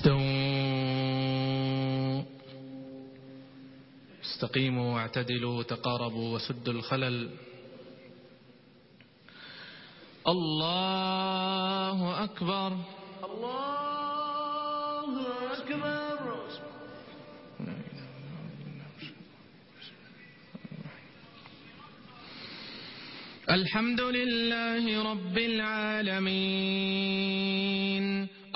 استووا استقيموا واعتدلوا تقاربوا وسدوا الخلل. الله أكبر. الله أكبر. الحمد لله رب العالمين.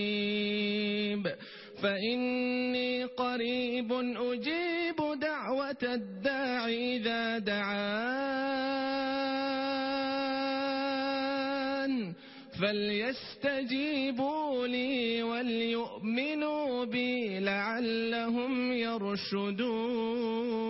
قريب فإني قريب أجيب دعوة الداع إذا دعان فليستجيبوا لي وليؤمنوا بي لعلهم يرشدون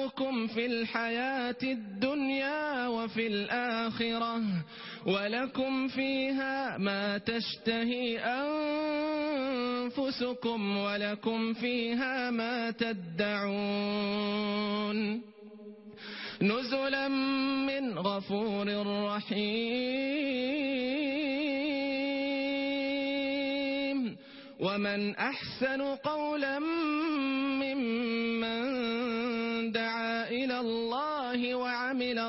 أولياؤكم في الحياة الدنيا وفي الآخرة ولكم فيها ما تشتهي أنفسكم ولكم فيها ما تدعون نزلا من غفور رحيم ومن أحسن قولا ممن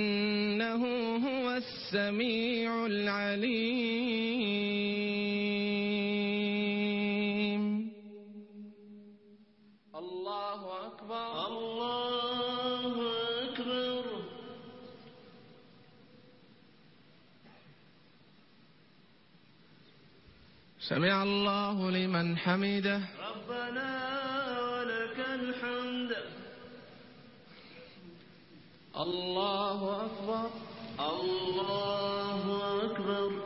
هو السميع العليم. الله أكبر. الله أكبر. سمع الله لمن حمده. ربنا ولك الحمد. الله أكبر. اللہ اکبر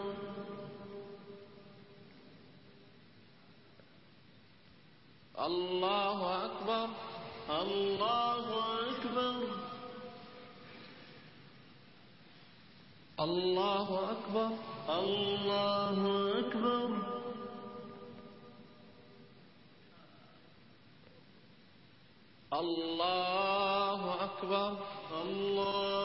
اللہ اکبر